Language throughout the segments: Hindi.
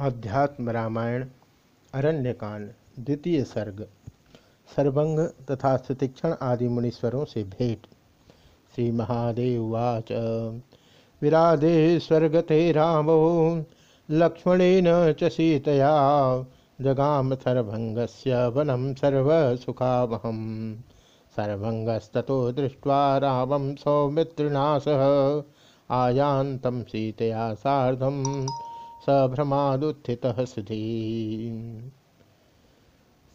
आध्यात्म रामायण, अरण्यकांड, द्वितीय सर्ग, सर्वंग तथा सुतीक्षण आदि मुनीश्वरों से भेंट। श्री महादेववाच विराधे स्वर्गते रामो, लक्ष्मणेन च सीतया, जगाम सर्वंग वनम सर्वसुखावहम। सर्वंगस्तो दृष्ट्वा रामं सौमित्रिणा सह आयान्तं सीतया सार्धम। सभ्रमादुत्थित सुधी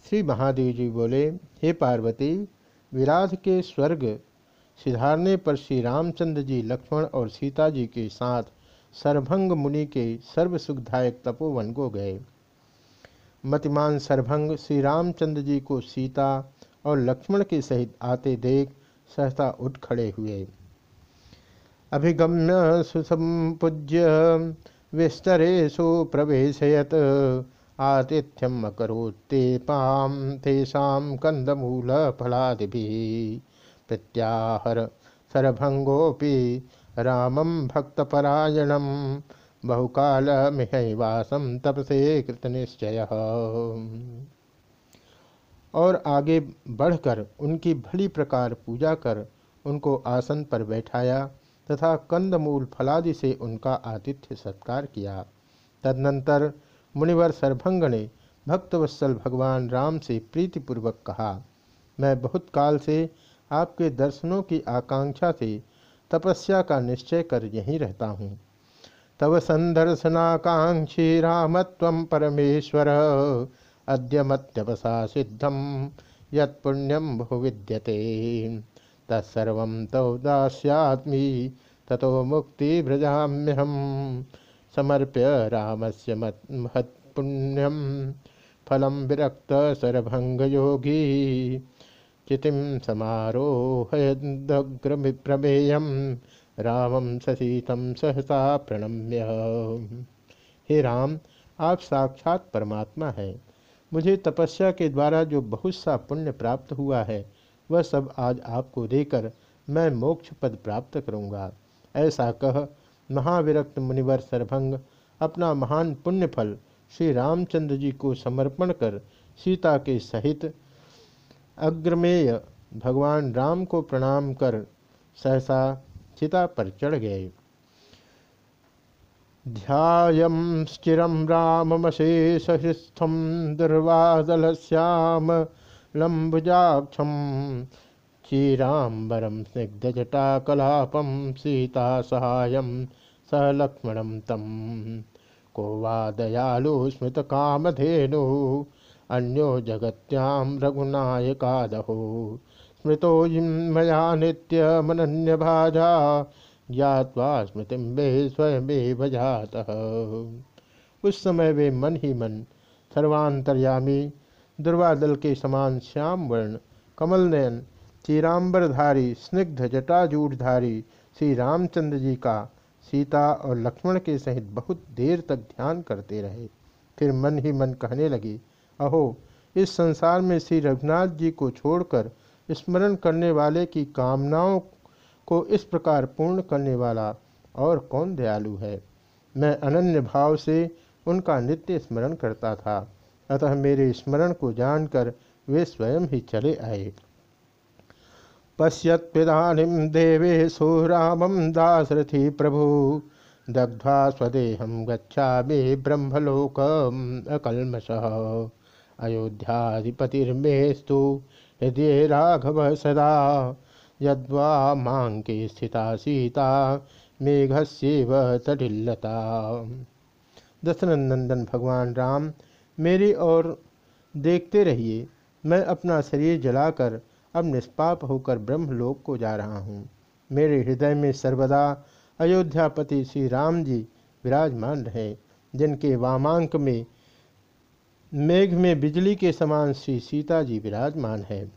श्री महादेव जी बोले, हे पार्वती, विराध के स्वर्ग सिधारने पर श्री रामचंद्र जी लक्ष्मण और सीता जी के साथ सरभंग मुनि के सर्व सुखदायक तपोवन को गए। मतिमान सरभंग श्री रामचंद्र जी को सीता और लक्ष्मण के सहित आते देख सहसा उठ खड़े हुए। अभिगम्य सुसंपूज्य विस्तरेशु प्रवेशयत, आतिथ्यम अकरोत्तेपां तेषां कन्दमूलफलादिभिः। प्रत्याहर सरभङ्गोऽपि रामं भक्तपरायणं बहुकालमिहैवासं तपसे कृत निश्चय और आगे बढ़कर उनकी भली प्रकार पूजा कर उनको आसन पर बैठाया। तथा कंदमूल फलादि से उनका आतिथ्य सत्कार किया। तदनंतर मुनिवर सरभंग ने भक्तवत्सल भगवान राम से प्रीतिपूर्वक कहा, मैं बहुत काल से आपके दर्शनों की आकांक्षा से तपस्या का निश्चय कर यहीं रहता हूँ। तव संदर्शनाकांक्षी रामत्व परमेश्वर अद्यमत्यपसा सिद्धम यत्पुण्यम बहु विद्यते। तत्सर्व तव दास्यात्मी, ततो मुक्तिभ्रजाम्यहम समर्प्य राम रामस्य महत्पुण्यम फलम विरक्त सरभंगयोगी चितिम समारोहयदग्रप्रमेयम रामम ससीतम सहसा प्रणम्य। हे राम, आप साक्षात परमात्मा है। मुझे तपस्या के द्वारा जो बहुत सा पुण्य प्राप्त हुआ है वह सब आज आपको देकर मैं मोक्ष पद प्राप्त करूँगा। ऐसा कह महाविरक्त मुनिवर सरभंग अपना महान पुण्य फल श्री रामचंद्र जी को समर्पण कर सीता के सहित अग्रमेय भगवान राम को प्रणाम कर सहसा चिता पर चढ़ गए। ध्यायम स्थिरम राममशेषस्थम दुर्वादल श्याम लंबुजाक्षम क्षीराबरम स्निग्धजटाकलापम सीता सहाय स लक्ष्मण तम को दयालु स्मृत कामधेनु अन्यो जगत्याम रघुनायकादहो स्मृतो मया भाजा ज्ञावा स्मृति वे स्वयं जातः उस समय वे मन ही मन सर्वांतर्यामी दुर्वादल के समान श्याम वर्ण, कमल नयन चीराम्बरधारी स्निग्ध जटाजूटधारी, श्री रामचंद्र जी का सीता और लक्ष्मण के सहित बहुत देर तक ध्यान करते रहे। फिर मन ही मन कहने लगे, अहो, इस संसार में श्री रघुनाथ जी को छोड़कर स्मरण करने वाले की कामनाओं को इस प्रकार पूर्ण करने वाला और कौन दयालु है? मैं अनन्य भाव से उनका नित्य स्मरण करता था। अतः मेरे स्मरण को जानकर वे स्वयं ही चले आए। पश्यत्दानीम देवेशु रामम दासरथी प्रभु, दग्ध्वा स्वदेहम गच्छा मे ब्रह्मलोक अकलमश अयोध्याधिपतिर्मेस्तु हृदय राघव सदा, यद्वा मांके स्थिता सीता मेघस्व तटिलता दशरथ भगवान राम मेरी ओर देखते रहिए, मैं अपना शरीर जलाकर अब निष्पाप होकर ब्रह्मलोक को जा रहा हूँ। मेरे हृदय में सर्वदा अयोध्यापति श्री राम जी विराजमान रहे, जिनके वामांक में, मेघ में बिजली के समान श्री सीता जी विराजमान है।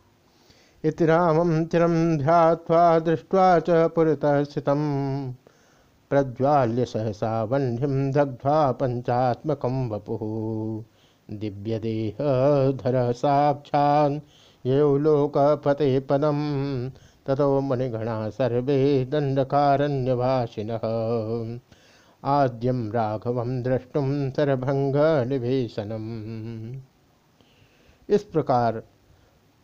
इत रामम चिरम ध्यावा दृष्ट्वा च पुरतः प्रज्वाल्य सहसा वह्निम दग्ध्वा पंचात्मक वपु। दिव्यदेहधर साक्षान् ये लोकपते पदम ततो मुनिगणा सर्वे दंडकारण्यवासिन आद्यम राघवम द्रष्टुम सरभंग निवेशनम इस प्रकार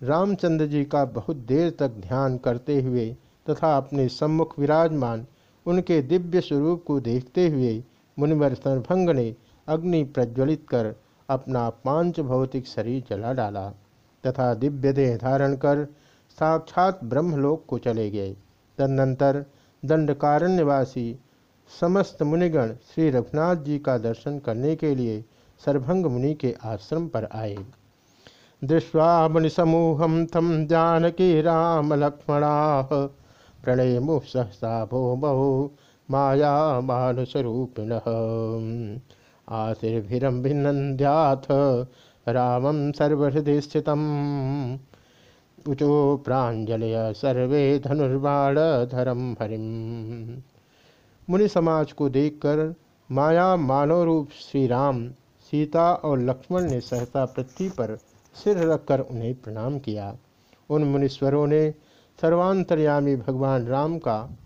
रामचंद्र जी का बहुत देर तक ध्यान करते हुए तथा अपने सम्मुख विराजमान उनके दिव्य स्वरूप को देखते हुए मुनिवर सरभंग ने अग्नि प्रज्वलित कर अपना पाँच भौतिक शरीर जला डाला, तथा दिव्य देह धारण कर साक्षात ब्रह्मलोक को चले गए। तदनंतर दंडकारण्यवासी समस्त मुनिगण श्री रघुनाथ जी का दर्शन करने के लिए सरभंग मुनि के आश्रम पर आए। दृष्टवा मुनिसमूहम थम जानकी राम लक्ष्मणा प्रणय मुह सहसा भो बहु माया मानुस्वरूपिण आशीर्भिरभिनंद्याथ रामम सर्वहृदय स्थित। उचो प्राजलय सर्वे धनुर्बाण धरम हरिम। मुनि समाज को देखकर माया मानव रूप श्री राम सीता और लक्ष्मण ने सहसा पृथ्वी पर सिर रखकर उन्हें प्रणाम किया। उन मुनीश्वरों ने सर्वांतर्यामी भगवान राम का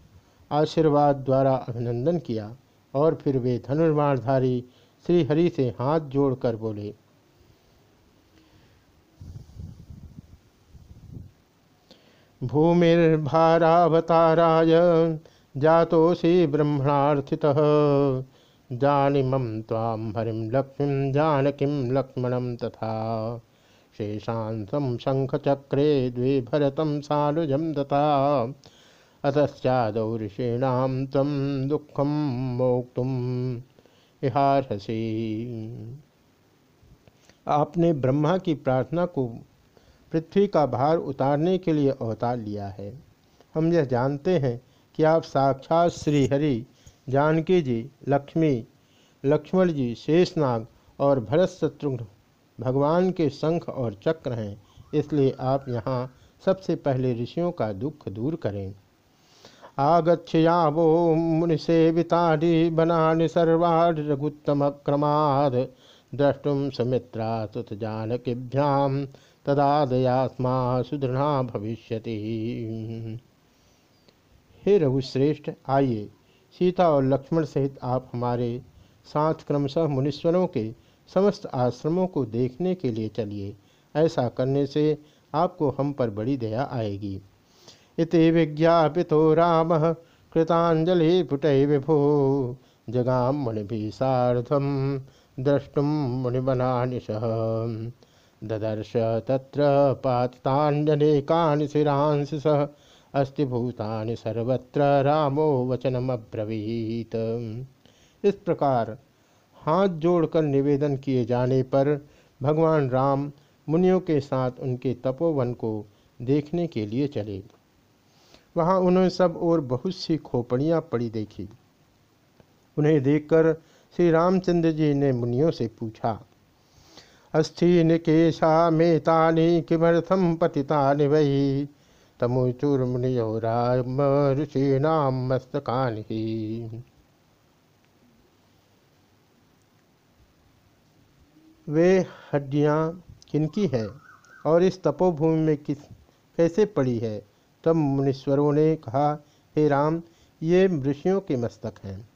आशीर्वाद द्वारा अभिनंदन किया और फिर वे धनुर्बाणधारी श्री हरि से हाथ जोड़कर बोले, भूमिर्भारावताराय जातोसी ब्रह्मणार्थितः। जानिमं तां हरिं लक्ष्मीं, जानकीं लक्ष्मणं तथा। शेषान्तं शङ्खचक्रे द्वे भरतं सानुजं दता अतश्चादौ ऋषीणां त्वं दुःखं मोक्तुम्। इहारसी आपने ब्रह्मा की प्रार्थना को पृथ्वी का भार उतारने के लिए अवतार लिया है। हम यह जानते हैं कि आप साक्षात श्री हरि जानकी जी, लक्ष्मी, लक्ष्मण जी, शेषनाग और भरत शत्रुघ्न भगवान के शंख और चक्र हैं, इसलिए आप यहाँ सबसे पहले ऋषियों का दुख दूर करें। आगछयावो मुनिसेवितानि बनानि सर्वाणि रघुत्तमक्रमात् द्रष्टुम सुमित्रा सुत जानकीभ्याम तदादयात्मा सुदृढ़ा भविष्यति। हे रघुश्रेष्ठ, आइए, सीता और लक्ष्मण सहित आप हमारे साथ क्रमशः मुनीश्वरों के समस्त आश्रमों को देखने के लिए चलिए। ऐसा करने से आपको हम पर बड़ी दया आएगी। इति विज्ञापितो राम कृतांजलि पुट विभो। जगाम मुनि साधम द्रष्टुम मुनिबनानिशः ददर्श तत्र पातितान्यनेकानि शिरांसि सह अस्ति भूतानि सर्वत्र रामो वचनमब्रवीत। इस प्रकार हाथ जोड़कर निवेदन किए जाने पर भगवान राम मुनियों के साथ उनके तपोवन को देखने के लिए चले। वहाँ उन्होंने सब और बहुत सी खोपड़ियाँ पड़ी देखी। उन्हें देखकर श्री रामचंद्र जी ने मुनियों से पूछा अस्थि निकेशा मेतानि किमर्थम पतितानि वही तमुचुर मुनियो राम ऋषीणाम मस्तकानि वे हड्डियाँ किनकी हैं और इस तपोभूमि में किस, कैसे पड़ी है? तब मुनीश्वरों ने कहा हे राम ये ऋषियों के मस्तक हैं।